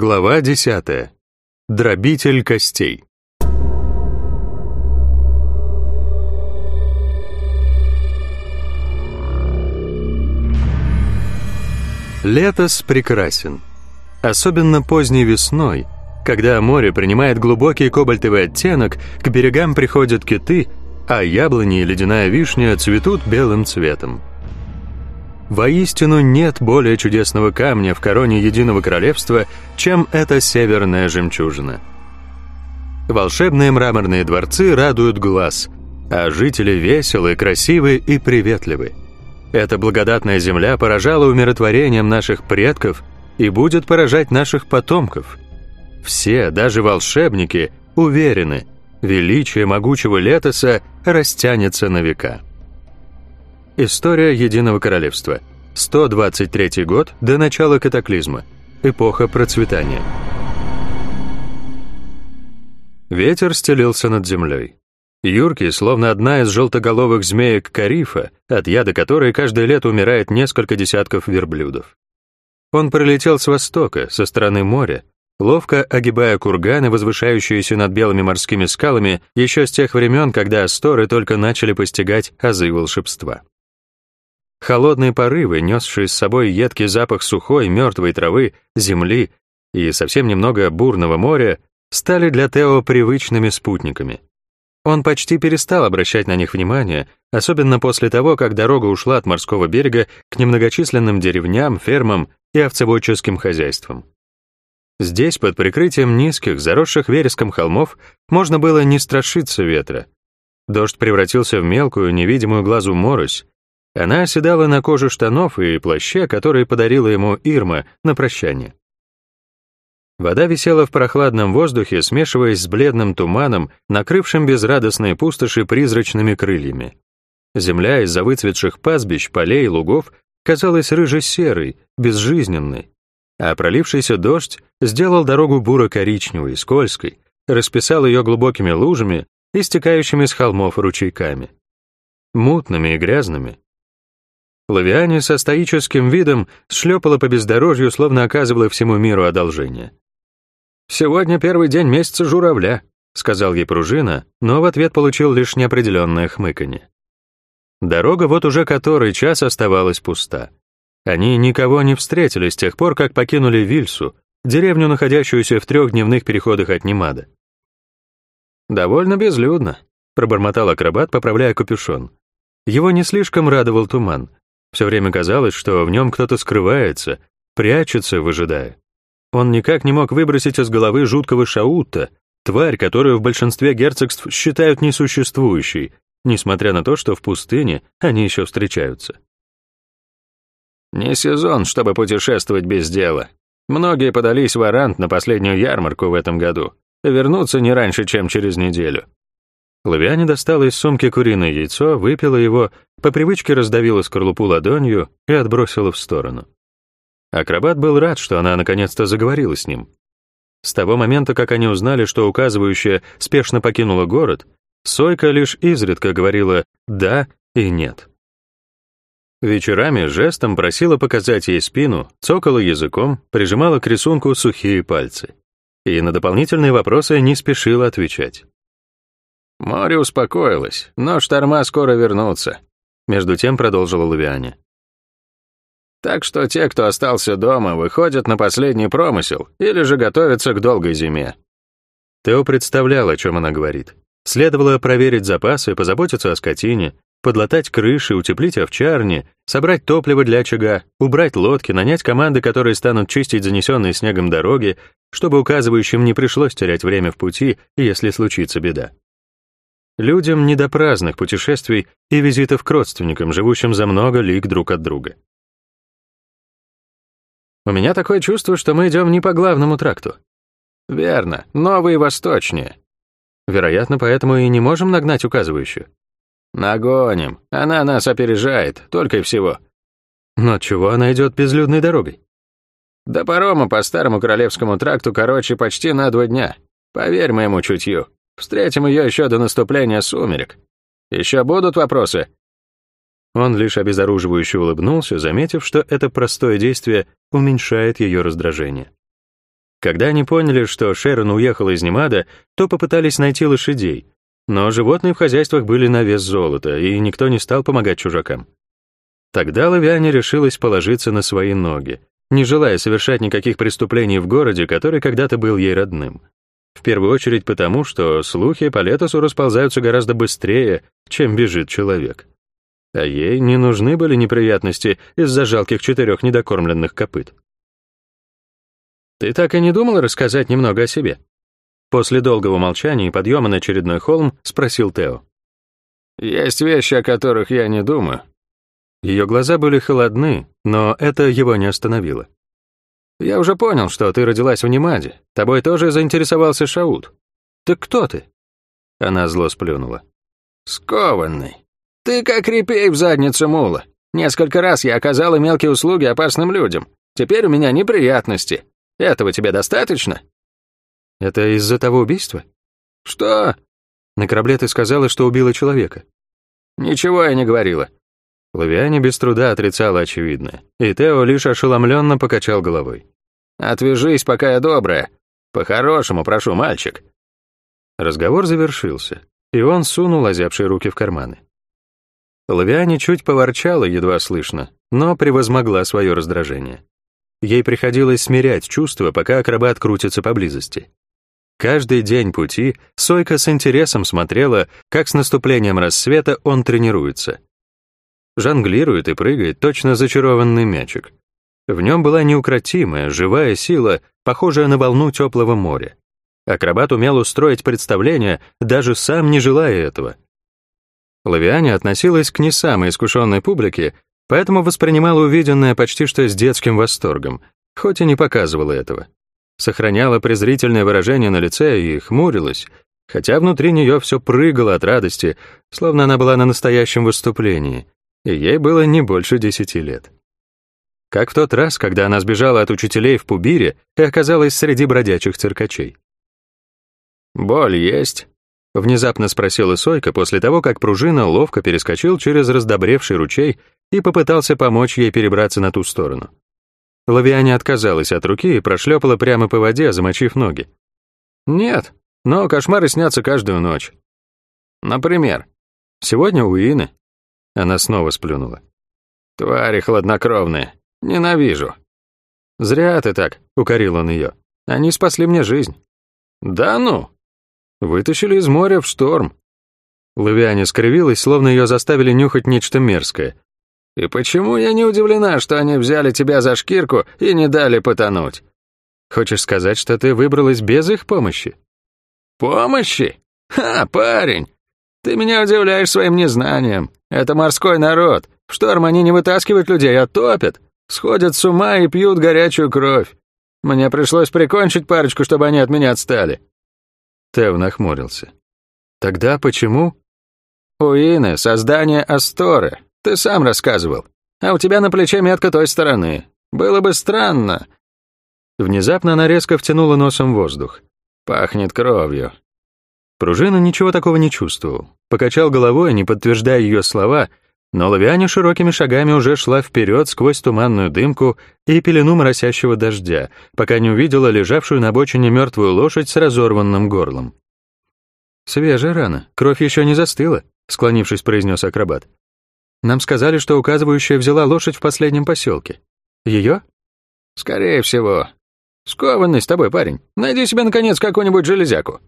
Глава 10. Дробитель костей. Летос прекрасен. Особенно поздней весной, когда море принимает глубокий кобальтовый оттенок, к берегам приходят киты, а яблони и ледяная вишня цветут белым цветом. Воистину нет более чудесного камня в короне Единого Королевства, чем эта северная жемчужина. Волшебные мраморные дворцы радуют глаз, а жители веселы, красивы и приветливы. Эта благодатная земля поражала умиротворением наших предков и будет поражать наших потомков. Все, даже волшебники, уверены, величие могучего Летоса растянется на века. История Единого Королевства. 123 год до начала катаклизма. Эпоха процветания. Ветер стелился над землей. Юркий, словно одна из желтоголовых змеек Карифа, от яда которой каждое лето умирает несколько десятков верблюдов. Он прилетел с востока, со стороны моря, ловко огибая курганы, возвышающиеся над белыми морскими скалами еще с тех времен, когда асторы только начали постигать азы волшебства. Холодные порывы, несшие с собой едкий запах сухой, мертвой травы, земли и совсем немного бурного моря, стали для Тео привычными спутниками. Он почти перестал обращать на них внимание, особенно после того, как дорога ушла от морского берега к немногочисленным деревням, фермам и овцеводческим хозяйствам. Здесь, под прикрытием низких, заросших вереском холмов, можно было не страшиться ветра. Дождь превратился в мелкую, невидимую глазу морось, она оседала на коже штанов и плаще, которые подарила ему Ирма на прощание. Вода висела в прохладном воздухе, смешиваясь с бледным туманом, накрывшим безрадостные пустоши призрачными крыльями. Земля из-за выцветших пастбищ, полей и лугов казалась рыже-серой, безжизненной, а пролившийся дождь сделал дорогу буро-коричневой, скользкой, расписал ее глубокими лужами и стекающими с холмов ручейками. Мутными и грязными, Лавиане со стоическим видом шлепала по бездорожью, словно оказывала всему миру одолжение. «Сегодня первый день месяца журавля», — сказал ей пружина, но в ответ получил лишь неопределенное хмыканье. Дорога вот уже который час оставалась пуста. Они никого не встретили с тех пор, как покинули Вильсу, деревню, находящуюся в трех дневных переходах от Немада. «Довольно безлюдно», — пробормотал акробат, поправляя капюшон. Его не слишком радовал туман, все время казалось, что в нем кто-то скрывается, прячется, выжидая. Он никак не мог выбросить из головы жуткого шаутта, тварь, которую в большинстве герцогств считают несуществующей, несмотря на то, что в пустыне они еще встречаются. Не сезон, чтобы путешествовать без дела. Многие подались в Арант на последнюю ярмарку в этом году. Вернутся не раньше, чем через неделю. Лавиане достала из сумки куриное яйцо, выпила его, по привычке раздавила скорлупу ладонью и отбросила в сторону. Акробат был рад, что она наконец-то заговорила с ним. С того момента, как они узнали, что указывающая спешно покинула город, Сойка лишь изредка говорила «да» и «нет». Вечерами жестом просила показать ей спину, цокала языком, прижимала к рисунку сухие пальцы. И на дополнительные вопросы не спешила отвечать. Море успокоилось, но шторма скоро вернутся. Между тем продолжила Лавиане. Так что те, кто остался дома, выходят на последний промысел или же готовятся к долгой зиме. Тео представлял, о чем она говорит. Следовало проверить запасы, позаботиться о скотине, подлатать крыши, утеплить овчарни, собрать топливо для очага, убрать лодки, нанять команды, которые станут чистить занесенные снегом дороги, чтобы указывающим не пришлось терять время в пути, если случится беда. Людям не до праздных путешествий и визитов к родственникам, живущим за много лиг друг от друга. У меня такое чувство, что мы идем не по главному тракту. Верно, новый и восточнее. Вероятно, поэтому и не можем нагнать указывающую. Нагоним. Она нас опережает, только и всего. Но чего она идет безлюдной дорогой? До парома по старому королевскому тракту короче почти на два дня. Поверь моему чутью. Встретим ее еще до наступления сумерек. Еще будут вопросы?» Он лишь обезоруживающе улыбнулся, заметив, что это простое действие уменьшает ее раздражение. Когда они поняли, что Шерон уехала из Немада, то попытались найти лошадей, но животные в хозяйствах были на вес золота, и никто не стал помогать чужакам. Тогда Лавиане решилась положиться на свои ноги, не желая совершать никаких преступлений в городе, который когда-то был ей родным. В первую очередь потому, что слухи по Летосу расползаются гораздо быстрее, чем бежит человек. А ей не нужны были неприятности из-за жалких четырех недокормленных копыт. «Ты так и не думал рассказать немного о себе?» После долгого молчания и подъема на очередной холм спросил Тео. «Есть вещи, о которых я не думаю». Ее глаза были холодны, но это его не остановило. «Я уже понял, что ты родилась в Немаде. Тобой тоже заинтересовался Шаут. Так кто ты?» Она зло сплюнула. «Скованный. Ты как репей в задницу мула. Несколько раз я оказала мелкие услуги опасным людям. Теперь у меня неприятности. Этого тебе достаточно?» «Это из-за того убийства?» «Что?» «На корабле ты сказала, что убила человека». «Ничего я не говорила». Лавиане без труда отрицала очевидное, и Тео лишь ошеломленно покачал головой. «Отвяжись, пока я добрая. По-хорошему, прошу, мальчик». Разговор завершился, и он сунул озябшие руки в карманы. Лавиане чуть поворчала, едва слышно, но превозмогла свое раздражение. Ей приходилось смирять чувства, пока акробат крутится поблизости. Каждый день пути Сойка с интересом смотрела, как с наступлением рассвета он тренируется. Жонглирует и прыгает точно зачарованный мячик. В нем была неукротимая, живая сила, похожая на волну теплого моря. Акробат умел устроить представление, даже сам не желая этого. Лавиане относилась к не самой искушенной публике, поэтому воспринимала увиденное почти что с детским восторгом, хоть и не показывала этого. Сохраняла презрительное выражение на лице и хмурилась, хотя внутри нее все прыгало от радости, словно она была на настоящем выступлении, и ей было не больше десяти лет. Как в тот раз, когда она сбежала от учителей в Пубире и оказалась среди бродячих циркачей. «Боль есть?» — внезапно спросила Сойка после того, как пружина ловко перескочил через раздобревший ручей и попытался помочь ей перебраться на ту сторону. Лавиане отказалась от руки и прошлепала прямо по воде, замочив ноги. «Нет, но кошмары снятся каждую ночь. Например, сегодня у Ины». Она снова сплюнула. «Твари хладнокровные. Ненавижу». «Зря ты так», — укорил он ее. «Они спасли мне жизнь». «Да ну?» «Вытащили из моря в шторм». Лавиане скривилась, словно ее заставили нюхать нечто мерзкое, и почему я не удивлена, что они взяли тебя за шкирку и не дали потонуть? Хочешь сказать, что ты выбралась без их помощи? Помощи? Ха, парень! Ты меня удивляешь своим незнанием. Это морской народ. В шторм они не вытаскивают людей, а топят. Сходят с ума и пьют горячую кровь. Мне пришлось прикончить парочку, чтобы они от меня отстали. Тев нахмурился. Тогда почему? У создание Асторы, ты сам рассказывал. А у тебя на плече метка той стороны. Было бы странно». Внезапно она резко втянула носом воздух. «Пахнет кровью». Пружина ничего такого не чувствовал. Покачал головой, не подтверждая ее слова, но Лавиане широкими шагами уже шла вперед сквозь туманную дымку и пелену моросящего дождя, пока не увидела лежавшую на обочине мертвую лошадь с разорванным горлом. «Свежая рана, кровь еще не застыла», — склонившись, произнес акробат. Нам сказали, что указывающая взяла лошадь в последнем поселке. Ее? Скорее всего. Скованный с тобой, парень. Найди себе, наконец, какую-нибудь железяку.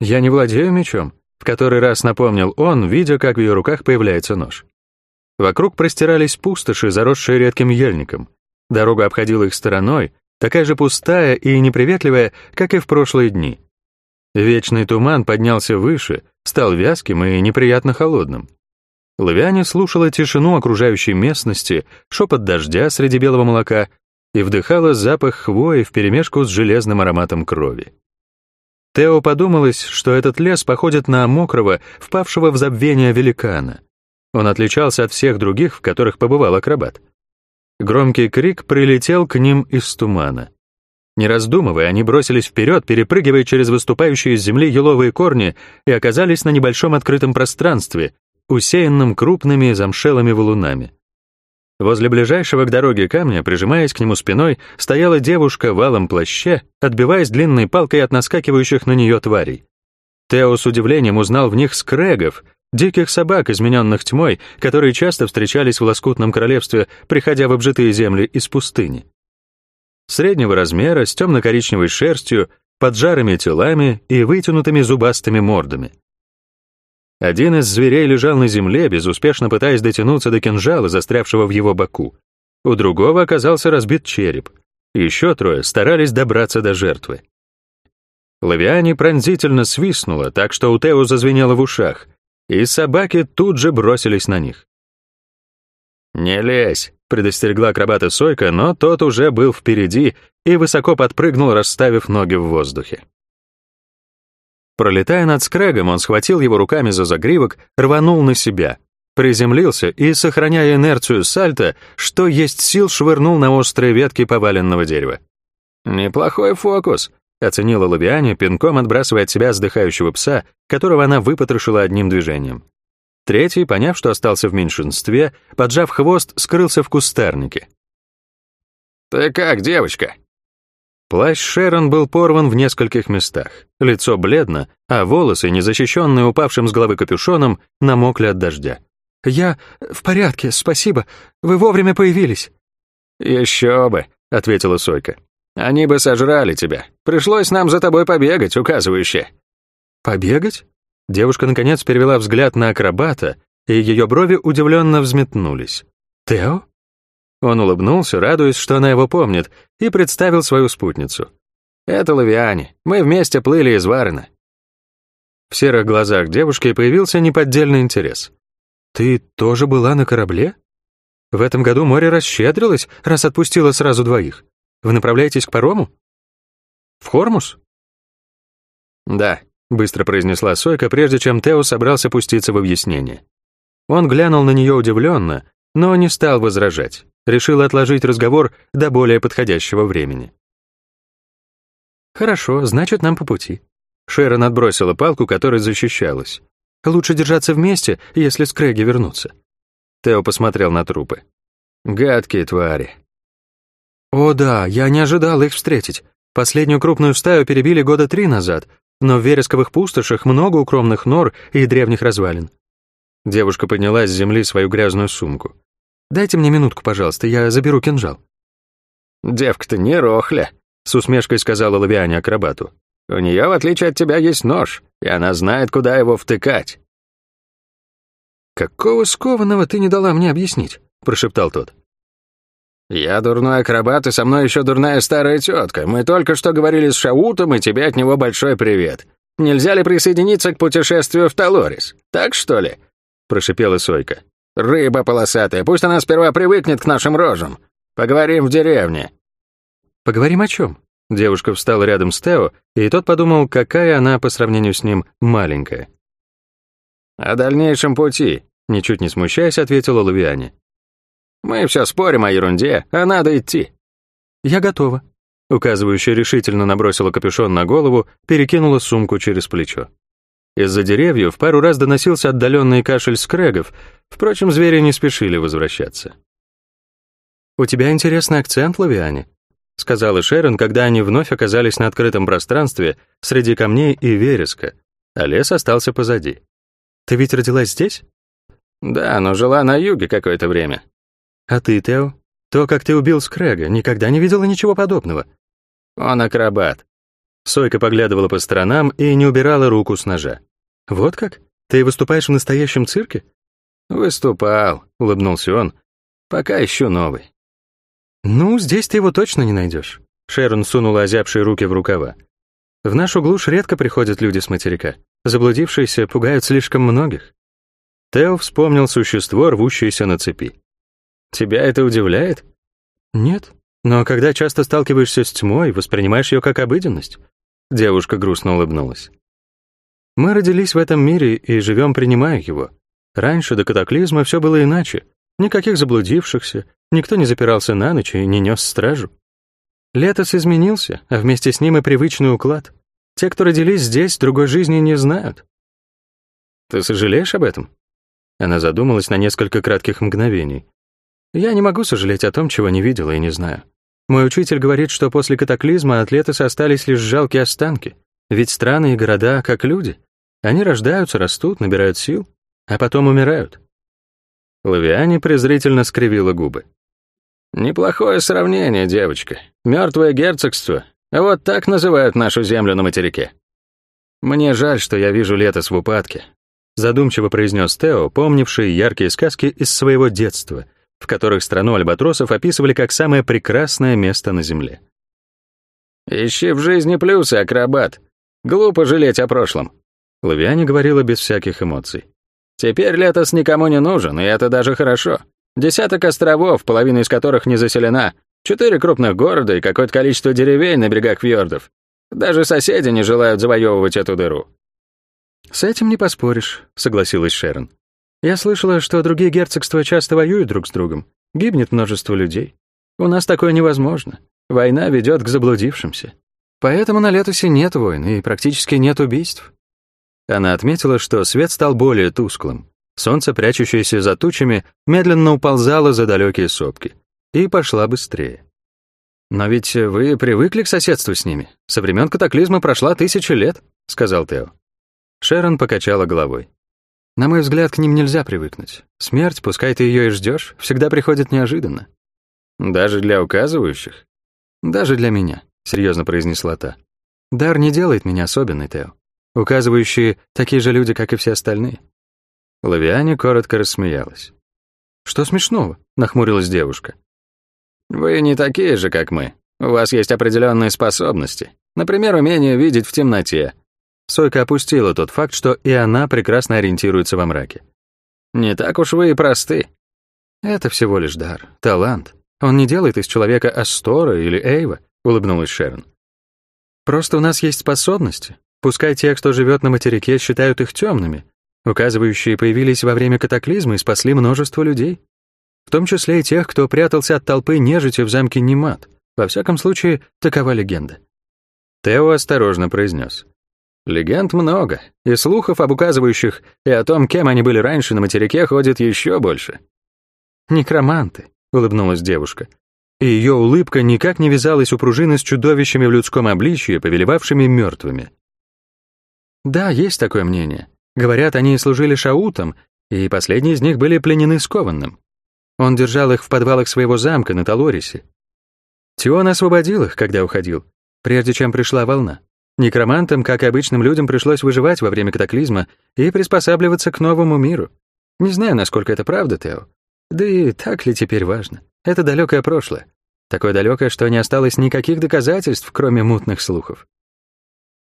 Я не владею мечом, в который раз напомнил он, видя, как в ее руках появляется нож. Вокруг простирались пустоши, заросшие редким ельником. Дорога обходила их стороной, такая же пустая и неприветливая, как и в прошлые дни. Вечный туман поднялся выше, стал вязким и неприятно холодным. Лавиане слушала тишину окружающей местности, шепот дождя среди белого молока и вдыхала запах хвои вперемешку с железным ароматом крови. Тео подумалось, что этот лес походит на мокрого, впавшего в забвение великана. Он отличался от всех других, в которых побывал акробат. Громкий крик прилетел к ним из тумана. Не раздумывая, они бросились вперед, перепрыгивая через выступающие из земли еловые корни и оказались на небольшом открытом пространстве, усеянном крупными замшелыми валунами. Возле ближайшего к дороге камня, прижимаясь к нему спиной, стояла девушка в алом плаще, отбиваясь длинной палкой от наскакивающих на нее тварей. Тео с удивлением узнал в них скрегов, диких собак, измененных тьмой, которые часто встречались в лоскутном королевстве, приходя в обжитые земли из пустыни. Среднего размера, с темно-коричневой шерстью, поджарыми телами и вытянутыми зубастыми мордами. Один из зверей лежал на земле, безуспешно пытаясь дотянуться до кинжала, застрявшего в его боку. У другого оказался разбит череп. Еще трое старались добраться до жертвы. Лавиане пронзительно свистнуло, так что у Тео зазвенело в ушах, и собаки тут же бросились на них. «Не лезь», — предостерегла акробата Сойка, но тот уже был впереди и высоко подпрыгнул, расставив ноги в воздухе. Пролетая над скрегом, он схватил его руками за загривок, рванул на себя, приземлился и, сохраняя инерцию сальто, что есть сил, швырнул на острые ветки поваленного дерева. «Неплохой фокус», — оценила Лавиане, пинком отбрасывая от себя вздыхающего пса, которого она выпотрошила одним движением. Третий, поняв, что остался в меньшинстве, поджав хвост, скрылся в кустарнике. «Ты как, девочка?» Плащ Шерон был порван в нескольких местах, лицо бледно, а волосы, незащищенные упавшим с головы капюшоном, намокли от дождя. «Я в порядке, спасибо. Вы вовремя появились». «Еще бы», — ответила Сойка. «Они бы сожрали тебя. Пришлось нам за тобой побегать, указывающе». «Побегать?» Девушка, наконец, перевела взгляд на акробата, и ее брови удивленно взметнулись. «Тео?» Он улыбнулся, радуясь, что она его помнит, и представил свою спутницу. «Это Лавиане. Мы вместе плыли из Варена». В серых глазах девушки появился неподдельный интерес. «Ты тоже была на корабле? В этом году море расщедрилось, раз отпустило сразу двоих. Вы направляетесь к парому? В Хормус?» «Да», — быстро произнесла Сойка, прежде чем Тео собрался пуститься в объяснение. Он глянул на нее удивленно, но не стал возражать решил отложить разговор до более подходящего времени. «Хорошо, значит, нам по пути». Шерон отбросила палку, которой защищалась. «Лучше держаться вместе, если скреги вернутся». Тео посмотрел на трупы. «Гадкие твари». «О да, я не ожидал их встретить. Последнюю крупную стаю перебили года три назад, но в вересковых пустошах много укромных нор и древних развалин». Девушка подняла с земли свою грязную сумку. Дайте мне минутку, пожалуйста, я заберу кинжал». «Девка-то не рохля», — с усмешкой сказала Лавиане акробату. «У нее, в отличие от тебя, есть нож, и она знает, куда его втыкать». «Какого скованного ты не дала мне объяснить?» — прошептал тот. «Я дурной акробат, и со мной еще дурная старая тетка. Мы только что говорили с Шаутом, и тебе от него большой привет. Нельзя ли присоединиться к путешествию в Талорис? Так что ли?» — прошипела Сойка. «Рыба полосатая, пусть она сперва привыкнет к нашим рожам. Поговорим в деревне». «Поговорим о чем?» Девушка встала рядом с Тео, и тот подумал, какая она по сравнению с ним маленькая. «О дальнейшем пути», — ничуть не смущаясь, ответила Лавиане. «Мы все спорим о ерунде, а надо идти». «Я готова», — указывающая решительно набросила капюшон на голову, перекинула сумку через плечо. Из-за деревьев пару раз доносился отдаленный кашель скрегов, впрочем, звери не спешили возвращаться. «У тебя интересный акцент, Лавиане», — сказала Шерон, когда они вновь оказались на открытом пространстве среди камней и вереска, а лес остался позади. «Ты ведь родилась здесь?» «Да, но жила на юге какое-то время». «А ты, Тео? То, как ты убил Скрега, никогда не видела ничего подобного». «Он акробат. Сойка поглядывала по сторонам и не убирала руку с ножа. «Вот как? Ты выступаешь в настоящем цирке?» «Выступал», — улыбнулся он. «Пока еще новый». «Ну, здесь ты его точно не найдешь». Шерон сунула озябшие руки в рукава. «В нашу глушь редко приходят люди с материка. Заблудившиеся пугают слишком многих». Тео вспомнил существо, рвущееся на цепи. «Тебя это удивляет?» «Нет, но когда часто сталкиваешься с тьмой, воспринимаешь ее как обыденность. Девушка грустно улыбнулась. Мы родились в этом мире и живем, принимая его. Раньше, до катаклизма, все было иначе. Никаких заблудившихся, никто не запирался на ночь и не нес стражу. Летос изменился, а вместе с ним и привычный уклад. Те, кто родились здесь, другой жизни не знают. Ты сожалеешь об этом? Она задумалась на несколько кратких мгновений. Я не могу сожалеть о том, чего не видела и не знаю. Мой учитель говорит, что после катаклизма от Летоса остались лишь жалкие останки. Ведь страны и города как люди. Они рождаются, растут, набирают сил, а потом умирают. Лавиане презрительно скривила губы. «Неплохое сравнение, девочка. Мертвое герцогство. Вот так называют нашу землю на материке». «Мне жаль, что я вижу Летос в упадке», задумчиво произнес Тео, помнивший яркие сказки из своего детства, в которых страну альбатросов описывали как самое прекрасное место на Земле. «Ищи в жизни плюсы, акробат. Глупо жалеть о прошлом», — Лавиане говорила без всяких эмоций. «Теперь Летос никому не нужен, и это даже хорошо. Десяток островов, половина из которых не заселена, четыре крупных города и какое-то количество деревень на берегах фьордов. Даже соседи не желают завоевывать эту дыру». «С этим не поспоришь», — согласилась Шерон. «Я слышала, что другие герцогства часто воюют друг с другом. Гибнет множество людей. У нас такое невозможно. Война ведет к заблудившимся. Поэтому на Летусе нет войн и практически нет убийств». Она отметила, что свет стал более тусклым. Солнце, прячущееся за тучами, медленно уползало за далекие сопки и пошла быстрее. «Но ведь вы привыкли к соседству с ними. Со времен катаклизма прошла тысяча лет», — сказал Тео. Шерон покачала головой. «На мой взгляд, к ним нельзя привыкнуть. Смерть, пускай ты ее и ждешь, всегда приходит неожиданно». «Даже для указывающих?» «Даже для меня», — серьезно произнесла та. «Дар не делает меня особенной, Тео. Указывающие — такие же люди, как и все остальные. Лавиане коротко рассмеялась. «Что смешного?» — нахмурилась девушка. «Вы не такие же, как мы. У вас есть определенные способности. Например, умение видеть в темноте». Сойка опустила тот факт, что и она прекрасно ориентируется во мраке. «Не так уж вы и просты». «Это всего лишь дар, талант. Он не делает из человека Астора или Эйва», — улыбнулась Шерон. «Просто у нас есть способности. Пускай те, кто живет на материке, считают их темными, Указывающие появились во время катаклизма и спасли множество людей. В том числе и тех, кто прятался от толпы нежити в замке Немат. Во всяком случае, такова легенда. Тео осторожно произнес. Легенд много, и слухов об указывающих и о том, кем они были раньше на материке, ходит еще больше. «Некроманты», — улыбнулась девушка. И ее улыбка никак не вязалась у пружины с чудовищами в людском обличье, повелевавшими мертвыми. Да, есть такое мнение. Говорят, они служили шаутом, и последние из них были пленены скованным. Он держал их в подвалах своего замка на Талорисе. Тион освободил их, когда уходил, прежде чем пришла волна. Некромантам, как и обычным людям, пришлось выживать во время катаклизма и приспосабливаться к новому миру. Не знаю, насколько это правда, Тео. Да и так ли теперь важно? Это далекое прошлое. Такое далекое, что не осталось никаких доказательств, кроме мутных слухов.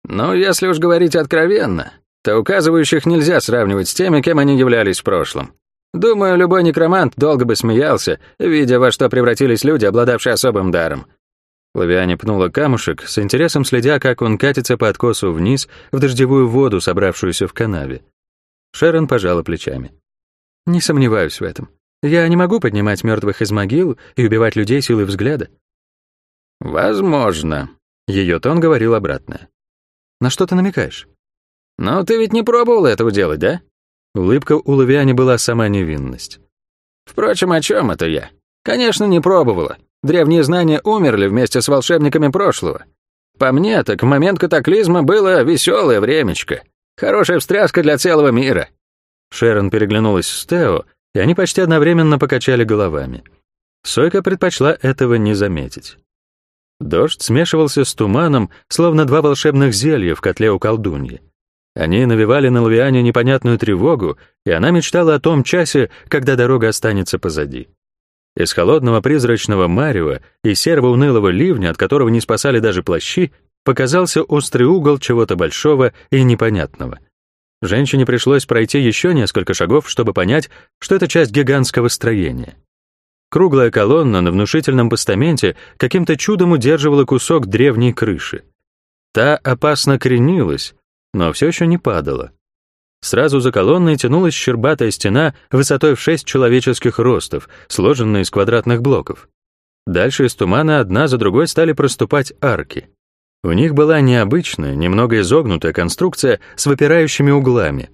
Но если уж говорить откровенно, то указывающих нельзя сравнивать с теми, кем они являлись в прошлом. Думаю, любой некромант долго бы смеялся, видя, во что превратились люди, обладавшие особым даром. Лавиане пнула камушек, с интересом следя, как он катится по откосу вниз в дождевую воду, собравшуюся в канаве. Шерон пожала плечами. «Не сомневаюсь в этом. Я не могу поднимать мертвых из могил и убивать людей силой взгляда». «Возможно», — ее тон говорил обратно. «На что ты намекаешь?» «Но ты ведь не пробовал этого делать, да?» Улыбка у Лавиани была сама невинность. «Впрочем, о чем это я? Конечно, не пробовала. Древние знания умерли вместе с волшебниками прошлого. По мне, так в момент катаклизма было веселое времечко. Хорошая встряска для целого мира». Шерон переглянулась с Тео, и они почти одновременно покачали головами. Сойка предпочла этого не заметить. Дождь смешивался с туманом, словно два волшебных зелья в котле у колдуньи. Они навевали на Лавиане непонятную тревогу, и она мечтала о том часе, когда дорога останется позади. Из холодного призрачного марева и серого унылого ливня, от которого не спасали даже плащи, показался острый угол чего-то большого и непонятного. Женщине пришлось пройти еще несколько шагов, чтобы понять, что это часть гигантского строения. Круглая колонна на внушительном постаменте каким-то чудом удерживала кусок древней крыши. Та опасно кренилась, но все еще не падала. Сразу за колонной тянулась щербатая стена высотой в шесть человеческих ростов, сложенная из квадратных блоков. Дальше из тумана одна за другой стали проступать арки. У них была необычная, немного изогнутая конструкция с выпирающими углами.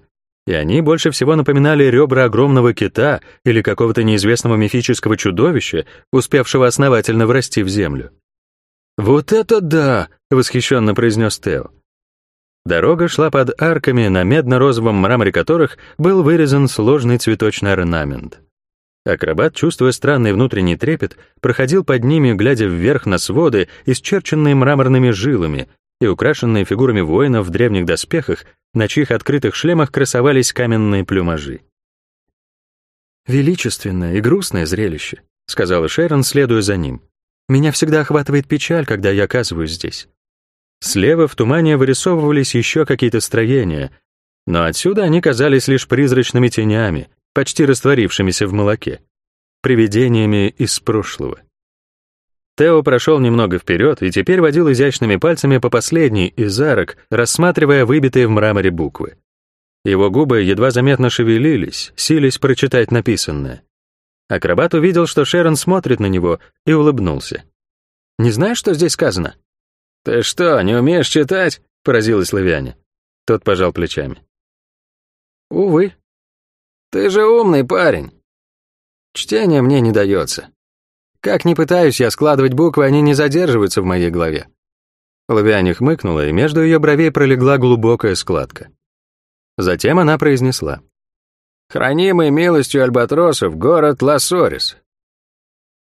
и они больше всего напоминали ребра огромного кита или какого-то неизвестного мифического чудовища, успевшего основательно врасти в землю. «Вот это да!» — восхищенно произнес Тео. Дорога шла под арками, на медно-розовом мраморе которых был вырезан сложный цветочный орнамент. Акробат, чувствуя странный внутренний трепет, проходил под ними, глядя вверх на своды, исчерченные мраморными жилами и украшенные фигурами воинов в древних доспехах, на чьих открытых шлемах красовались каменные плюмажи. «Величественное и грустное зрелище», — сказала Шерон, следуя за ним. «Меня всегда охватывает печаль, когда я оказываюсь здесь». Слева в тумане вырисовывались еще какие-то строения, но отсюда они казались лишь призрачными тенями, почти растворившимися в молоке, привидениями из прошлого. Тео прошел немного вперед и теперь водил изящными пальцами по последней из арок, рассматривая выбитые в мраморе буквы. Его губы едва заметно шевелились, сились прочитать написанное. Акробат увидел, что Шерон смотрит на него, и улыбнулся. «Не знаешь, что здесь сказано?» «Ты что, не умеешь читать?» — поразилась Лавиане. Тот пожал плечами. «Увы. Ты же умный парень. Чтение мне не дается. Как ни пытаюсь я складывать буквы, они не задерживаются в моей голове. Лавиане хмыкнула, и между ее бровей пролегла глубокая складка. Затем она произнесла. «Хранимый милостью альбатросов город Лассорис.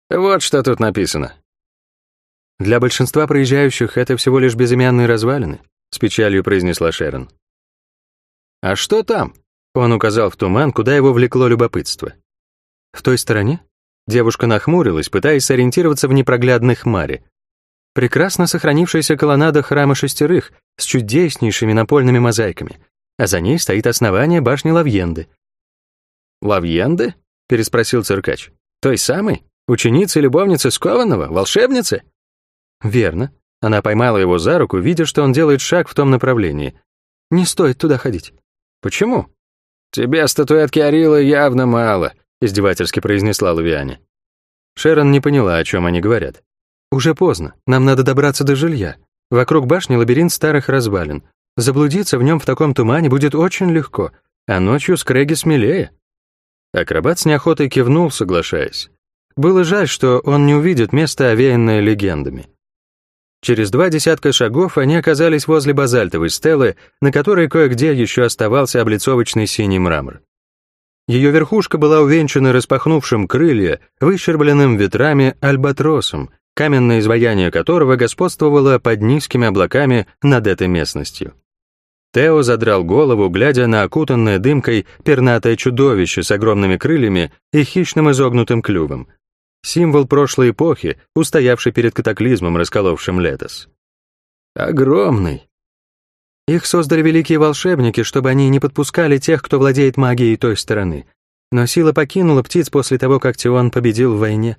Вот что тут написано». «Для большинства проезжающих это всего лишь безымянные развалины», с печалью произнесла Шерон. «А что там?» Он указал в туман, куда его влекло любопытство. «В той стороне?» Девушка нахмурилась, пытаясь сориентироваться в непроглядной хмаре. Прекрасно сохранившаяся колоннада храма шестерых с чудеснейшими напольными мозаиками, а за ней стоит основание башни Лавьенды. «Лавьенды?» — переспросил циркач. «Той самой? Ученицы и любовницы скованного? Волшебницы?» «Верно». Она поймала его за руку, видя, что он делает шаг в том направлении. «Не стоит туда ходить». «Почему?» «Тебе статуэтки Арилы явно мало», — издевательски произнесла Лавиане. Шерон не поняла, о чем они говорят. «Уже поздно. Нам надо добраться до жилья. Вокруг башни лабиринт старых развалин. Заблудиться в нем в таком тумане будет очень легко, а ночью с Крэги смелее». Акробат с неохотой кивнул, соглашаясь. Было жаль, что он не увидит место, овеянное легендами. Через два десятка шагов они оказались возле базальтовой стелы, на которой кое-где еще оставался облицовочный синий мрамор. Ее верхушка была увенчана распахнувшим крылья, выщербленным ветрами альбатросом, каменное изваяние которого господствовало под низкими облаками над этой местностью. Тео задрал голову, глядя на окутанное дымкой пернатое чудовище с огромными крыльями и хищным изогнутым клювом. Символ прошлой эпохи, устоявший перед катаклизмом, расколовшим Летос. Огромный, их создали великие волшебники, чтобы они не подпускали тех, кто владеет магией той стороны. Но сила покинула птиц после того, как Тион победил в войне.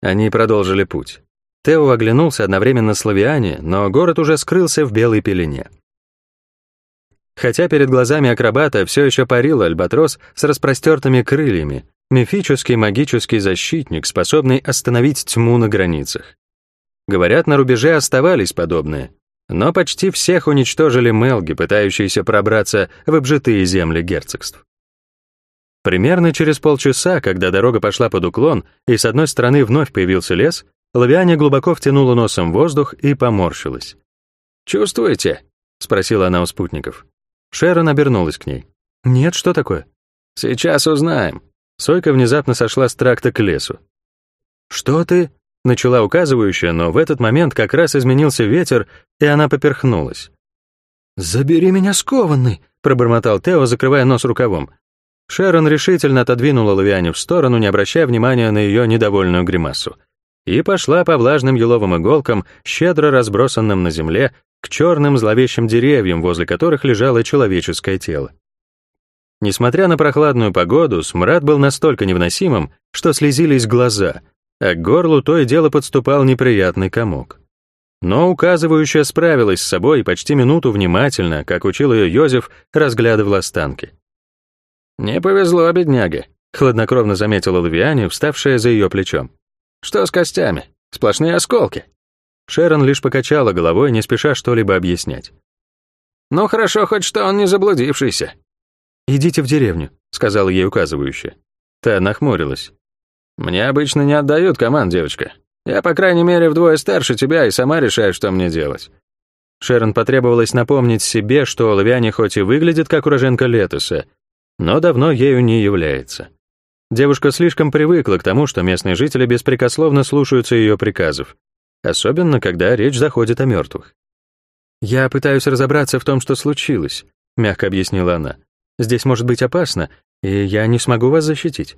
Они продолжили путь. Тео оглянулся одновременно с Лавиане, но город уже скрылся в белой пелене. Хотя перед глазами акробата все еще парил альбатрос с распростертыми крыльями, мифический магический защитник, способный остановить тьму на границах. Говорят, на рубеже оставались подобные, но почти всех уничтожили мелги, пытающиеся пробраться в обжитые земли герцогств. Примерно через полчаса, когда дорога пошла под уклон, и с одной стороны вновь появился лес, Лавиане глубоко втянула носом воздух и поморщилась. «Чувствуете?» — спросила она у спутников. Шерон обернулась к ней. «Нет, что такое?» «Сейчас узнаем». Сойка внезапно сошла с тракта к лесу. «Что ты?» Начала указывающая, но в этот момент как раз изменился ветер, и она поперхнулась. «Забери меня скованный!» — пробормотал Тео, закрывая нос рукавом. Шерон решительно отодвинула Лавиане в сторону, не обращая внимания на ее недовольную гримасу, и пошла по влажным еловым иголкам, щедро разбросанным на земле, к черным зловещим деревьям, возле которых лежало человеческое тело. Несмотря на прохладную погоду, смрад был настолько невыносимым, что слезились глаза — а к горлу то и дело подступал неприятный комок. Но указывающая справилась с собой и почти минуту внимательно, как учил ее Йозеф, разглядывал останки. «Не повезло, бедняге», — хладнокровно заметила Лавиане, вставшая за ее плечом. «Что с костями? Сплошные осколки». Шерон лишь покачала головой, не спеша что-либо объяснять. «Ну хорошо, хоть что он не заблудившийся. «Идите в деревню», — сказала ей указывающая. Та нахмурилась. «Мне обычно не отдают команд, девочка. Я, по крайней мере, вдвое старше тебя и сама решаю, что мне делать». Шерон потребовалось напомнить себе, что Лавиане хоть и выглядит как уроженка Летуса, но давно ею не является. Девушка слишком привыкла к тому, что местные жители беспрекословно слушаются ее приказов, особенно когда речь заходит о мертвых. «Я пытаюсь разобраться в том, что случилось», — мягко объяснила она. «Здесь может быть опасно, и я не смогу вас защитить».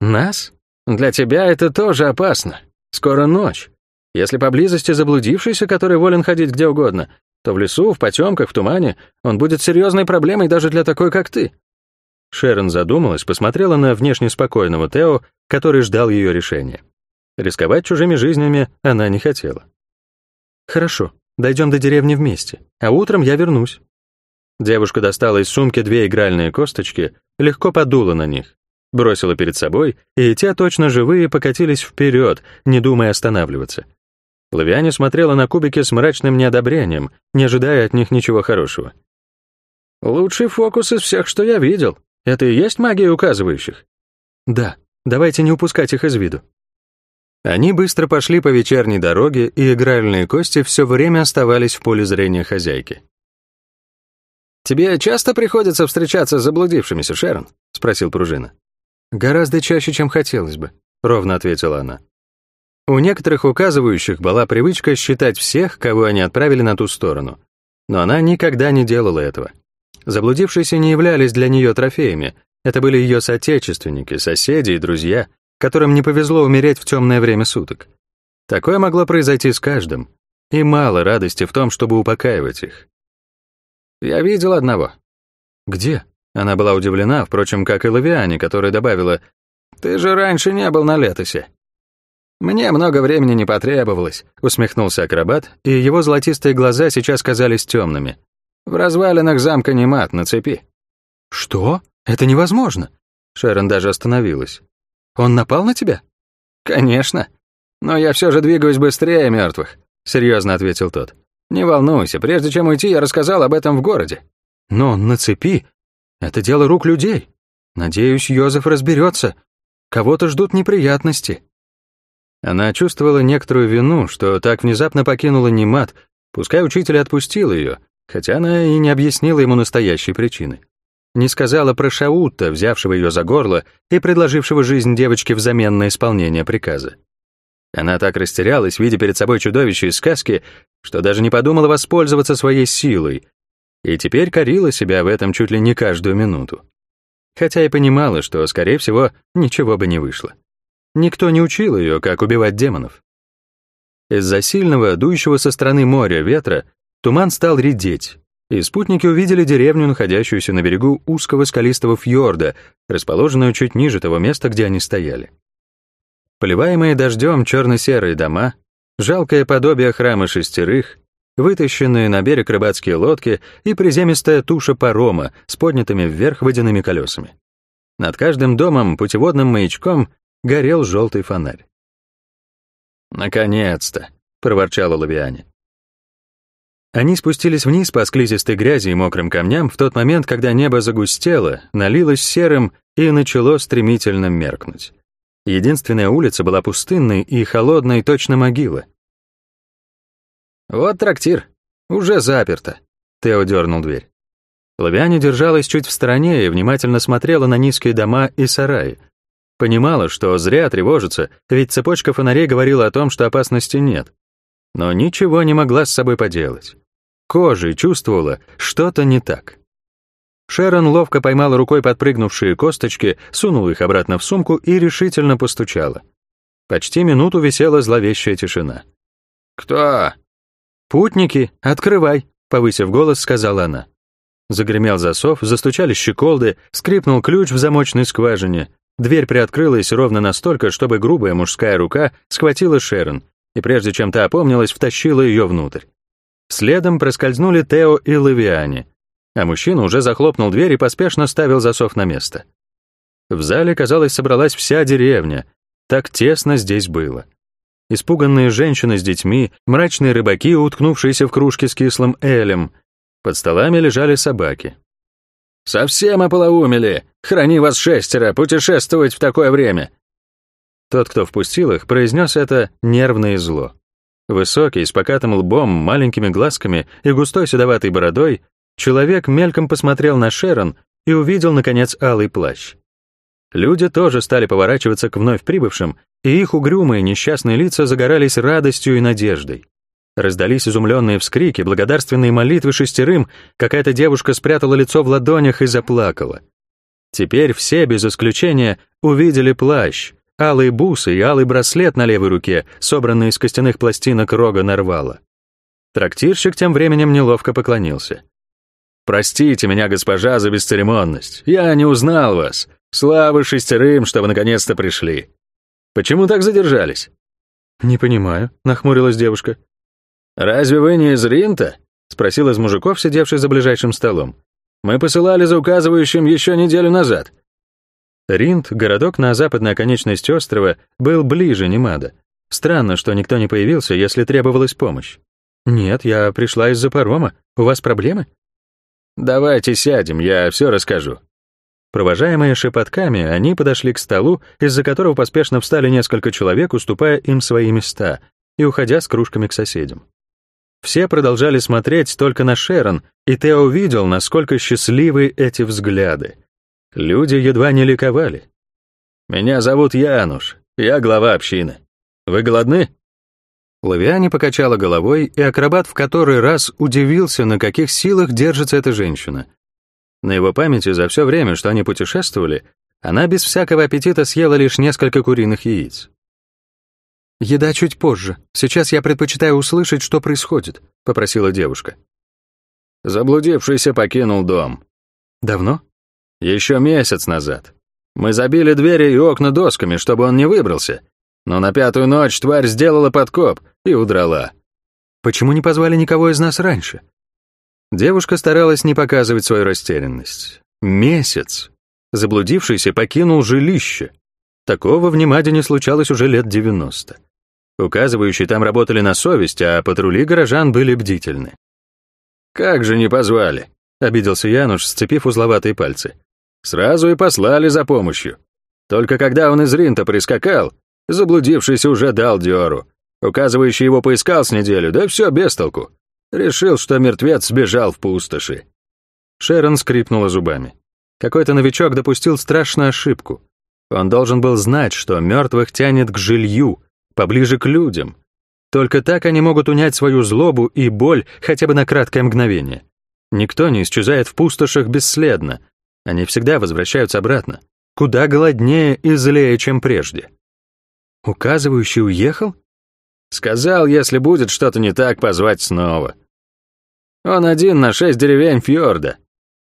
«Нас? Для тебя это тоже опасно. Скоро ночь. Если поблизости заблудившийся, который волен ходить где угодно, то в лесу, в потемках, в тумане он будет серьезной проблемой даже для такой, как ты». Шерон задумалась, посмотрела на внешне спокойного Тео, который ждал ее решения. Рисковать чужими жизнями она не хотела. «Хорошо, дойдем до деревни вместе, а утром я вернусь». Девушка достала из сумки две игральные косточки, легко подула на них, бросила перед собой, и те, точно живые, покатились вперед, не думая останавливаться. Лавиане смотрела на кубики с мрачным неодобрением, не ожидая от них ничего хорошего. «Лучший фокус из всех, что я видел. Это и есть магия указывающих?» «Да, давайте не упускать их из виду». Они быстро пошли по вечерней дороге, и игральные кости все время оставались в поле зрения хозяйки. «Тебе часто приходится встречаться с заблудившимися, Шерон?» — спросил Пружина. «Гораздо чаще, чем хотелось бы», — ровно ответила она. У некоторых указывающих была привычка считать всех, кого они отправили на ту сторону. Но она никогда не делала этого. Заблудившиеся не являлись для нее трофеями, это были ее соотечественники, соседи и друзья, которым не повезло умереть в темное время суток. Такое могло произойти с каждым, и мало радости в том, чтобы упокаивать их. «Я видел одного». «Где?» Она была удивлена, впрочем, как и Лавиане, которая добавила, «Ты же раньше не был на летосе». «Мне много времени не потребовалось», — усмехнулся акробат, и его золотистые глаза сейчас казались темными. «В развалинах замка Немат на цепи». «Что? Это невозможно!» Шерон даже остановилась. «Он напал на тебя?» «Конечно. Но я все же двигаюсь быстрее мертвых», — серьезно ответил тот. «Не волнуйся, прежде чем уйти, я рассказал об этом в городе». «Но на цепи это дело рук людей. Надеюсь, Йозеф разберется. Кого-то ждут неприятности». Она чувствовала некоторую вину, что так внезапно покинула Немат, пускай учитель отпустил ее, хотя она и не объяснила ему настоящей причины. Не сказала про Шаутта, взявшего ее за горло и предложившего жизнь девочке взамен на исполнение приказа. Она так растерялась, видя перед собой чудовище из сказки, что даже не подумала воспользоваться своей силой, и теперь корила себя в этом чуть ли не каждую минуту. Хотя и понимала, что, скорее всего, ничего бы не вышло. Никто не учил ее, как убивать демонов. Из-за сильного, дующего со стороны моря ветра, туман стал редеть, и спутники увидели деревню, находящуюся на берегу узкого скалистого фьорда, расположенную чуть ниже того места, где они стояли. Поливаемые дождем черно-серые дома, жалкое подобие храма шестерых, вытащенные на берег рыбацкие лодки и приземистая туша парома с поднятыми вверх водяными колесами. Над каждым домом путеводным маячком горел желтый фонарь. «Наконец-то!» — проворчала Лавиане. Они спустились вниз по склизистой грязи и мокрым камням в тот момент, когда небо загустело, налилось серым и начало стремительно меркнуть. Единственная улица была пустынной и холодной, точно могила. «Вот трактир. Уже заперто». Тео дернул дверь. Лавиане держалась чуть в стороне и внимательно смотрела на низкие дома и сараи. Понимала, что зря тревожится, ведь цепочка фонарей говорила о том, что опасности нет. Но ничего не могла с собой поделать. Кожей чувствовала, что-то не так. Шерон ловко поймала рукой подпрыгнувшие косточки, сунула их обратно в сумку и решительно постучала. Почти минуту висела зловещая тишина. «Кто?» «Путники, открывай», — повысив голос, сказала она. Загремел засов, застучали щеколды, скрипнул ключ в замочной скважине. Дверь приоткрылась ровно настолько, чтобы грубая мужская рука схватила Шерон, и прежде чем та опомнилась, втащила ее внутрь. Следом проскользнули Тео и Лавиане, а мужчина уже захлопнул дверь и поспешно ставил засов на место. В зале, казалось, собралась вся деревня. Так тесно здесь было испуганные женщины с детьми, мрачные рыбаки, уткнувшиеся в кружки с кислым элем. Под столами лежали собаки. Совсем ополоумели! Храни вас шестеро, путешествовать в такое время!» Тот, кто впустил их, произнес это нервно и зло. Высокий, с покатым лбом, маленькими глазками и густой седоватой бородой, человек мельком посмотрел на Шерон и увидел, наконец, алый плащ. Люди тоже стали поворачиваться к вновь прибывшим, и их угрюмые несчастные лица загорались радостью и надеждой. Раздались изумленные вскрики, благодарственные молитвы шестерым, какая-то девушка спрятала лицо в ладонях и заплакала. Теперь все, без исключения, увидели плащ, алые бусы и алый браслет на левой руке, собранные из костяных пластинок рога нарвала. Трактирщик тем временем неловко поклонился. «Простите меня, госпожа, за бесцеремонность. Я не узнал вас. Слава шестерым, что вы наконец-то пришли. Почему так задержались?» «Не понимаю», — нахмурилась девушка. «Разве вы не из Ринта?» — спросил из мужиков, сидевший за ближайшим столом. «Мы посылали за указывающим еще неделю назад». Ринт, городок на западной оконечности острова, был ближе Немада. Странно, что никто не появился, если требовалась помощь. «Нет, я пришла из-за парома. У вас проблемы?» «Давайте сядем, я все расскажу». Провожаемые шепотками, они подошли к столу, из-за которого поспешно встали несколько человек, уступая им свои места и уходя с кружками к соседям. Все продолжали смотреть только на Шерон, и Тео увидел, насколько счастливы эти взгляды. Люди едва не ликовали. «Меня зовут Януш, я глава общины. Вы голодны?» Лавиане покачала головой, и акробат в который раз удивился, на каких силах держится эта женщина. На его памяти за все время, что они путешествовали, она без всякого аппетита съела лишь несколько куриных яиц. «Еда чуть позже. Сейчас я предпочитаю услышать, что происходит», — попросила девушка. Заблудившийся покинул дом. «Давно?» «Еще месяц назад. Мы забили двери и окна досками, чтобы он не выбрался. Но на пятую ночь тварь сделала подкоп и удрала». «Почему не позвали никого из нас раньше?» Девушка старалась не показывать свою растерянность. Месяц. Заблудившийся покинул жилище. Такого в Немаде не случалось уже лет девяносто. Указывающие там работали на совесть, а патрули горожан были бдительны. «Как же не позвали?» — обиделся Януш, сцепив узловатые пальцы. «Сразу и послали за помощью. Только когда он из Ринта прискакал, заблудившийся уже дал дёру. Указывающий его поискал с неделю, да все без толку. Решил, что мертвец сбежал в пустоши». Шерон скрипнула зубами. Какой-то новичок допустил страшную ошибку. Он должен был знать, что мертвых тянет к жилью, поближе к людям. Только так они могут унять свою злобу и боль хотя бы на краткое мгновение. Никто не исчезает в пустошах бесследно. Они всегда возвращаются обратно. Куда голоднее и злее, чем прежде. Указывающий уехал? Сказал, если будет что-то не так, позвать снова. Он один на шесть деревень фьорда.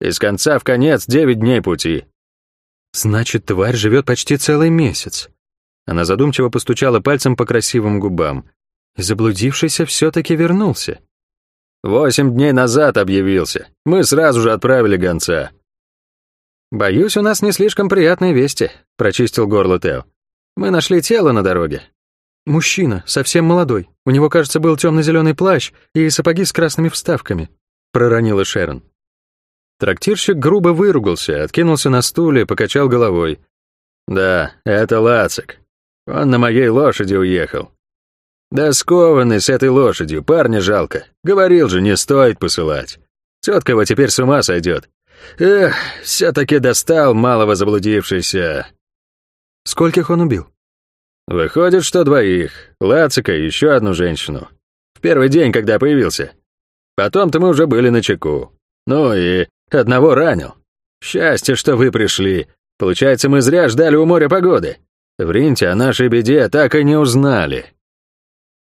Из конца в конец девять дней пути. Значит, тварь живет почти целый месяц. Она задумчиво постучала пальцем по красивым губам. И заблудившийся все-таки вернулся. «Восемь дней назад объявился. Мы сразу же отправили гонца». «Боюсь, у нас не слишком приятные вести», — прочистил горло Тео. «Мы нашли тело на дороге. Мужчина, совсем молодой. У него, кажется, был темно-зеленый плащ и сапоги с красными вставками», — проронила Шерон. Трактирщик грубо выругался, откинулся на стуле, покачал головой. «Да, это Лацик. Он на моей лошади уехал. Да скованный с этой лошадью, парня жалко. Говорил же, не стоит посылать. Тетка его теперь с ума сойдет. Эх, все-таки достал малого заблудившийся. Скольких он убил? Выходит, что двоих. Лацика и еще одну женщину. В первый день, когда появился. Потом-то мы уже были на чеку. Ну и одного ранил. Счастье, что вы пришли. Получается, мы зря ждали у моря погоды. В Ринте о нашей беде так и не узнали».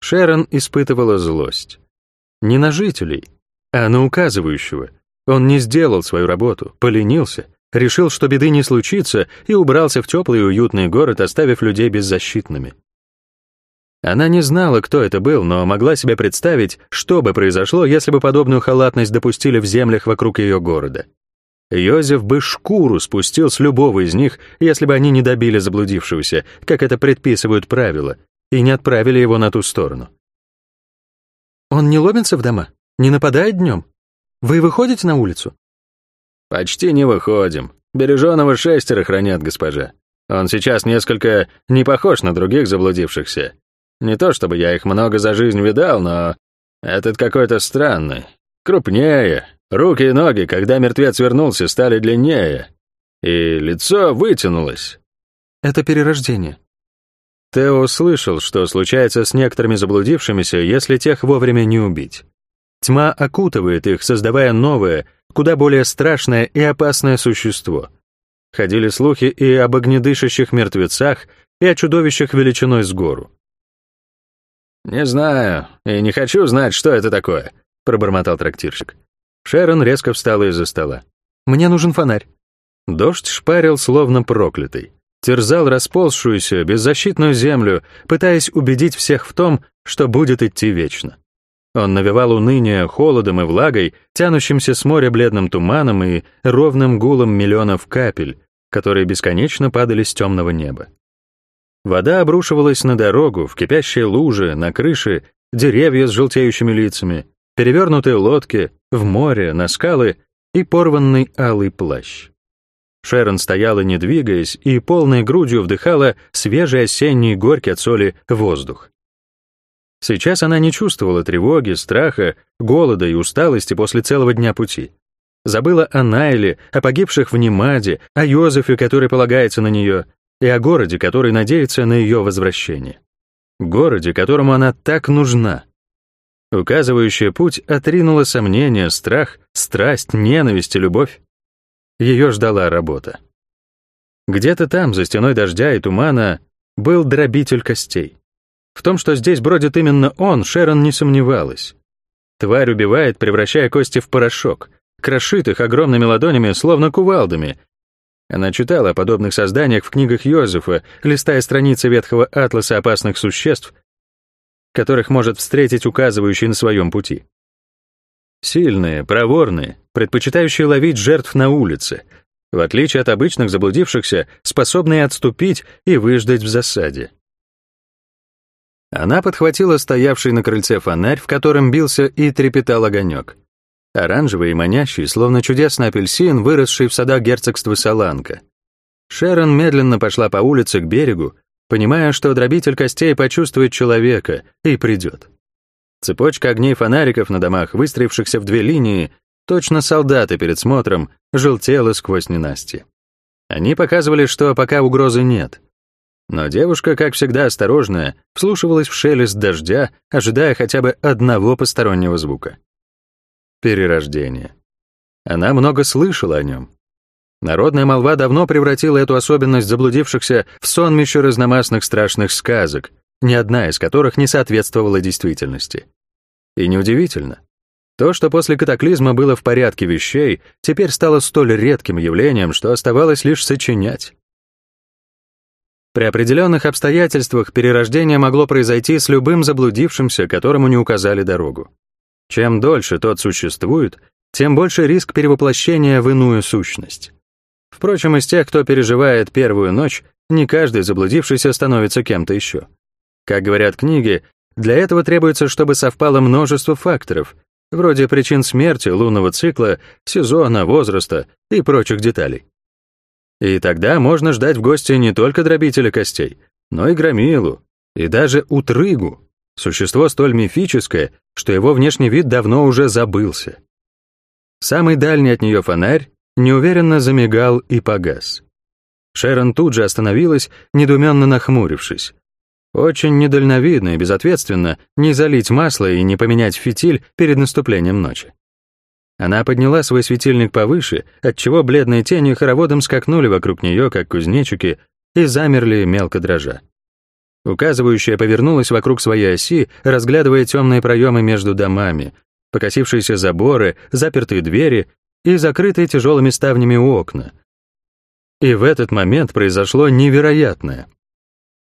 Шерон испытывала злость. Не на жителей, а на указывающего. Он не сделал свою работу, поленился, решил, что беды не случится, и убрался в теплый и уютный город, оставив людей беззащитными. Она не знала, кто это был, но могла себе представить, что бы произошло, если бы подобную халатность допустили в землях вокруг ее города. Йозеф бы шкуру спустил с любого из них, если бы они не добили заблудившегося, как это предписывают правила, и не отправили его на ту сторону. «Он не ломится в дома? Не нападает днем? Вы выходите на улицу?» «Почти не выходим. Береженого шестеро хранят госпожа. Он сейчас несколько не похож на других заблудившихся. Не то чтобы я их много за жизнь видал, но этот какой-то странный. Крупнее. Руки и ноги, когда мертвец вернулся, стали длиннее. И лицо вытянулось. Это перерождение. Тео слышал, что случается с некоторыми заблудившимися, если тех вовремя не убить. Тьма окутывает их, создавая новое, куда более страшное и опасное существо. Ходили слухи и об огнедышащих мертвецах, и о чудовищах величиной с гору. «Не знаю, и не хочу знать, что это такое», — пробормотал трактирщик. Шерон резко встала из-за стола. «Мне нужен фонарь». Дождь шпарил, словно проклятый. Терзал расползшуюся, беззащитную землю, пытаясь убедить всех в том, что будет идти вечно. Он навевал уныние холодом и влагой, тянущимся с моря бледным туманом и ровным гулом миллионов капель, которые бесконечно падали с темного неба. Вода обрушивалась на дорогу, в кипящие лужи, на крыши, деревья с желтеющими лицами, перевернутые лодки, в море, на скалы и порванный алый плащ. Шерон стояла, не двигаясь, и полной грудью вдыхала свежий осенний горький от соли воздух. Сейчас она не чувствовала тревоги, страха, голода и усталости после целого дня пути. Забыла о Найле, о погибших в Немаде, о Йозефе, который полагается на нее, и о городе, который надеется на ее возвращение. Городе, которому она так нужна. Указывающая путь отринула сомнения, страх, страсть, ненависть и любовь. Ее ждала работа. Где-то там, за стеной дождя и тумана, был дробитель костей. В том, что здесь бродит именно он, Шерон не сомневалась. Тварь убивает, превращая кости в порошок, крошит их огромными ладонями, словно кувалдами. Она читала о подобных созданиях в книгах Йозефа, листая страницы ветхого атласа опасных существ, которых может встретить указывающий на своем пути. Сильные, проворные, предпочитающие ловить жертв на улице, в отличие от обычных заблудившихся, способные отступить и выждать в засаде. Она подхватила стоявший на крыльце фонарь, в котором бился и трепетал огонек. Оранжевый и манящий, словно чудесный апельсин, выросший в садах герцогства Саланка. Шерон медленно пошла по улице к берегу, понимая, что дробитель костей почувствует человека и придет. Цепочка огней фонариков на домах, выстроившихся в две линии, точно солдаты перед смотром, желтела сквозь ненасти. Они показывали, что пока угрозы нет. Но девушка, как всегда осторожная, вслушивалась в шелест дождя, ожидая хотя бы одного постороннего звука. Перерождение. Она много слышала о нем. Народная молва давно превратила эту особенность заблудившихся в сонмище разномастных страшных сказок, ни одна из которых не соответствовала действительности. И неудивительно. То, что после катаклизма было в порядке вещей, теперь стало столь редким явлением, что оставалось лишь сочинять. При определенных обстоятельствах перерождение могло произойти с любым заблудившимся, которому не указали дорогу. Чем дольше тот существует, тем больше риск перевоплощения в иную сущность. Впрочем, из тех, кто переживает первую ночь, не каждый заблудившийся становится кем-то еще. Как говорят книги, для этого требуется, чтобы совпало множество факторов, вроде причин смерти, лунного цикла, сезона, возраста и прочих деталей. И тогда можно ждать в гости не только дробителя костей, но и громилу, и даже утрыгу, существо столь мифическое, что его внешний вид давно уже забылся. Самый дальний от нее фонарь неуверенно замигал и погас. Шерон тут же остановилась, недуменно нахмурившись. Очень недальновидно и безответственно не залить масло и не поменять фитиль перед наступлением ночи. Она подняла свой светильник повыше, отчего бледные тени хороводом скакнули вокруг нее, как кузнечики, и замерли мелко дрожа. Указывающая повернулась вокруг своей оси, разглядывая темные проемы между домами, покосившиеся заборы, запертые двери и закрытые тяжелыми ставнями окна. И в этот момент произошло невероятное —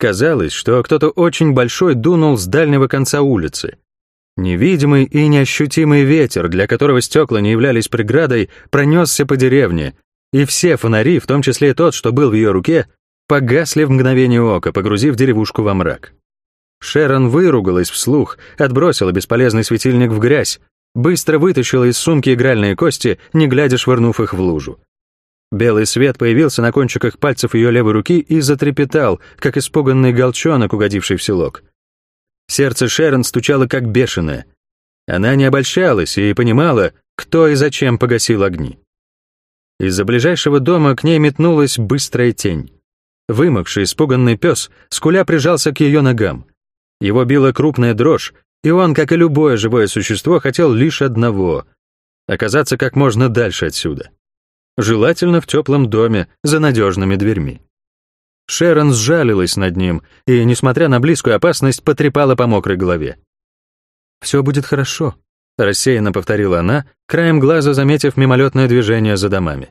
Казалось, что кто-то очень большой дунул с дальнего конца улицы. Невидимый и неощутимый ветер, для которого стекла не являлись преградой, пронесся по деревне, и все фонари, в том числе тот, что был в ее руке, погасли в мгновение ока, погрузив деревушку во мрак. Шерон выругалась вслух, отбросила бесполезный светильник в грязь, быстро вытащила из сумки игральные кости, не глядя швырнув их в лужу. Белый свет появился на кончиках пальцев ее левой руки и затрепетал, как испуганный голчонок, угодивший в селок. Сердце Шерон стучало как бешеное. Она не обольщалась и понимала, кто и зачем погасил огни. Из-за ближайшего дома к ней метнулась быстрая тень. Вымокший, испуганный пес, скуля прижался к ее ногам. Его била крупная дрожь, и он, как и любое живое существо, хотел лишь одного — оказаться как можно дальше отсюда. Желательно в теплом доме, за надежными дверьми. Шерон сжалилась над ним и, несмотря на близкую опасность, потрепала по мокрой голове. «Все будет хорошо», — рассеянно повторила она, краем глаза заметив мимолетное движение за домами.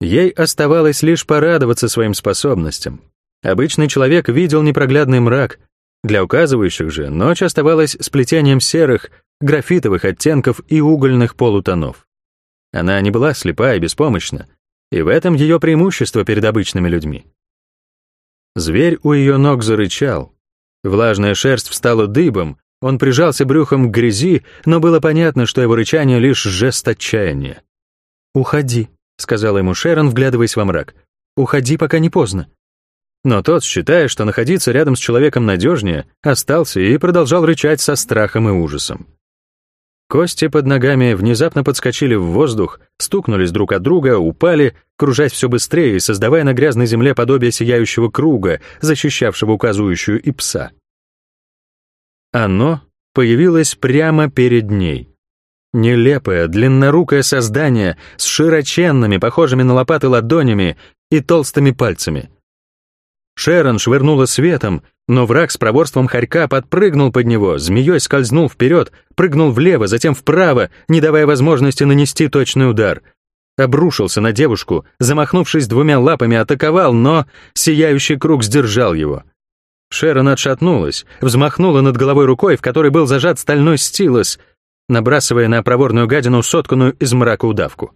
Ей оставалось лишь порадоваться своим способностям. Обычный человек видел непроглядный мрак, для указывающих же ночь оставалась сплетением серых, графитовых оттенков и угольных полутонов. Она не была слепа и беспомощна, и в этом ее преимущество перед обычными людьми. Зверь у ее ног зарычал. Влажная шерсть встала дыбом, он прижался брюхом к грязи, но было понятно, что его рычание лишь жест отчаяния. «Уходи», — сказала ему Шерон, вглядываясь во мрак. «Уходи, пока не поздно». Но тот, считая, что находиться рядом с человеком надежнее, остался и продолжал рычать со страхом и ужасом. Кости под ногами внезапно подскочили в воздух, стукнулись друг от друга, упали, кружась все быстрее создавая на грязной земле подобие сияющего круга, защищавшего указующую и пса. Оно появилось прямо перед ней. Нелепое, длиннорукое создание с широченными, похожими на лопаты ладонями и толстыми пальцами — Шерон швырнула светом, но враг с проворством хорька подпрыгнул под него, змеей скользнул вперед, прыгнул влево, затем вправо, не давая возможности нанести точный удар. Обрушился на девушку, замахнувшись двумя лапами, атаковал, но сияющий круг сдержал его. Шерон отшатнулась, взмахнула над головой рукой, в которой был зажат стальной стилос, набрасывая на проворную гадину сотканную из мрака удавку.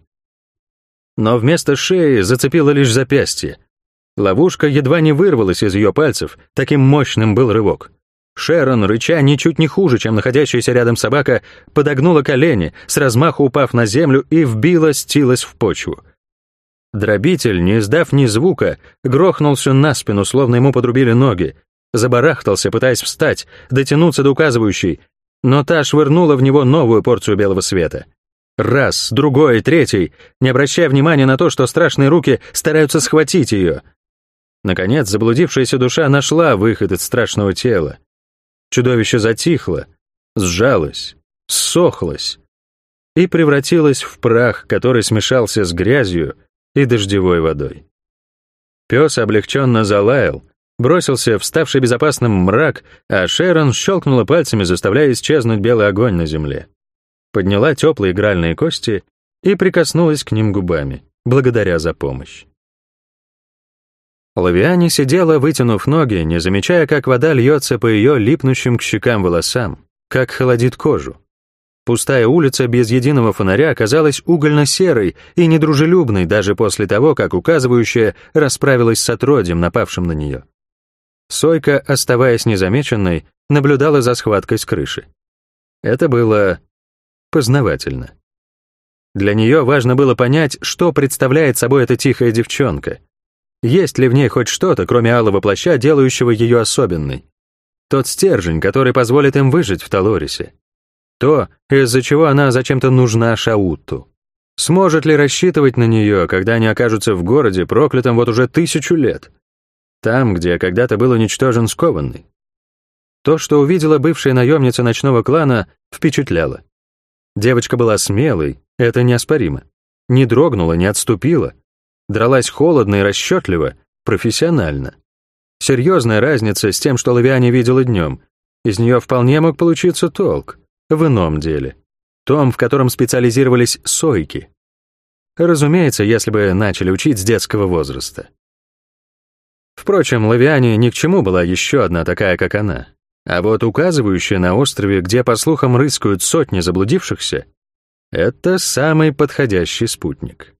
Но вместо шеи зацепило лишь запястье, Ловушка едва не вырвалась из ее пальцев, таким мощным был рывок. Шерон, рыча ничуть не хуже, чем находящаяся рядом собака, подогнула колени, с размаху упав на землю и вбила стилась в почву. Дробитель, не издав ни звука, грохнулся на спину, словно ему подрубили ноги, забарахтался, пытаясь встать, дотянуться до указывающей, но та швырнула в него новую порцию белого света. Раз, другой, третий, не обращая внимания на то, что страшные руки стараются схватить ее — Наконец, заблудившаяся душа нашла выход из страшного тела. Чудовище затихло, сжалось, ссохлось и превратилось в прах, который смешался с грязью и дождевой водой. Пес облегченно залаял, бросился в ставший безопасным мрак, а Шерон щелкнула пальцами, заставляя исчезнуть белый огонь на земле. Подняла теплые игральные кости и прикоснулась к ним губами, благодаря за помощь. Лавиане сидела, вытянув ноги, не замечая, как вода льется по ее липнущим к щекам волосам, как холодит кожу. Пустая улица без единого фонаря оказалась угольно-серой и недружелюбной даже после того, как указывающая расправилась с отродьем, напавшим на нее. Сойка, оставаясь незамеченной, наблюдала за схваткой с крыши. Это было познавательно. Для нее важно было понять, что представляет собой эта тихая девчонка — есть ли в ней хоть что-то, кроме алого плаща, делающего ее особенной? Тот стержень, который позволит им выжить в Талорисе. То, из-за чего она зачем-то нужна Шаутту. Сможет ли рассчитывать на нее, когда они окажутся в городе, проклятом вот уже тысячу лет? Там, где когда-то был уничтожен скованный. То, что увидела бывшая наемница ночного клана, впечатляло. Девочка была смелой, это неоспоримо. Не дрогнула, не отступила, дралась холодно и расчетливо, профессионально. Серьезная разница с тем, что Лавиане видела днем. Из нее вполне мог получиться толк. В ином деле. Том, в котором специализировались сойки. Разумеется, если бы начали учить с детского возраста. Впрочем, Лавиане ни к чему была еще одна такая, как она. А вот указывающая на острове, где, по слухам, рыскают сотни заблудившихся, это самый подходящий спутник.